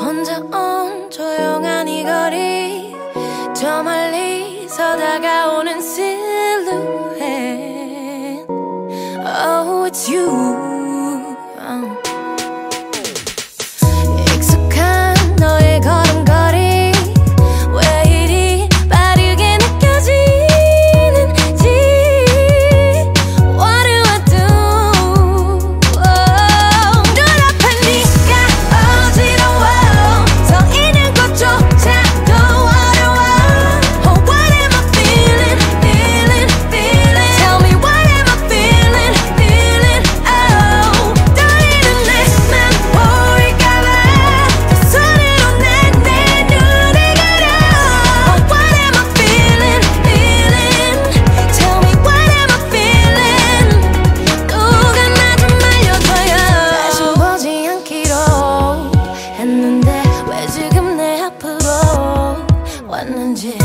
혼자 온 조용한 이 거리 저 멀리서 다가오는 silhouette Oh it's you 界。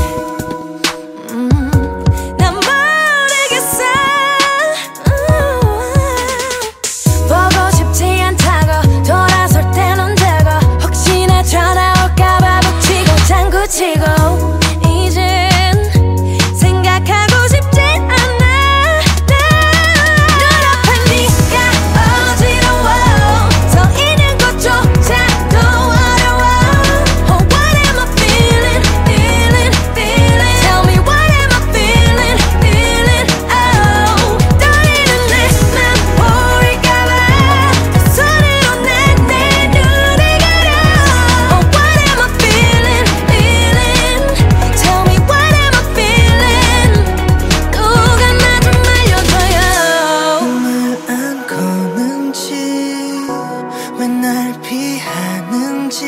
날 피하는지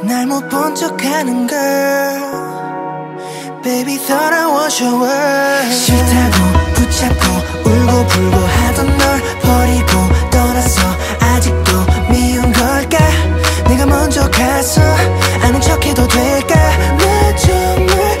날 못 본 척하는 걸. Baby thought I was your world 싫다고 붙잡고 울고 불고 하던 널 버리고 떠났어 아직도 미운 걸까? 내가 먼저 가서 아는 척해도 될까? 내 정말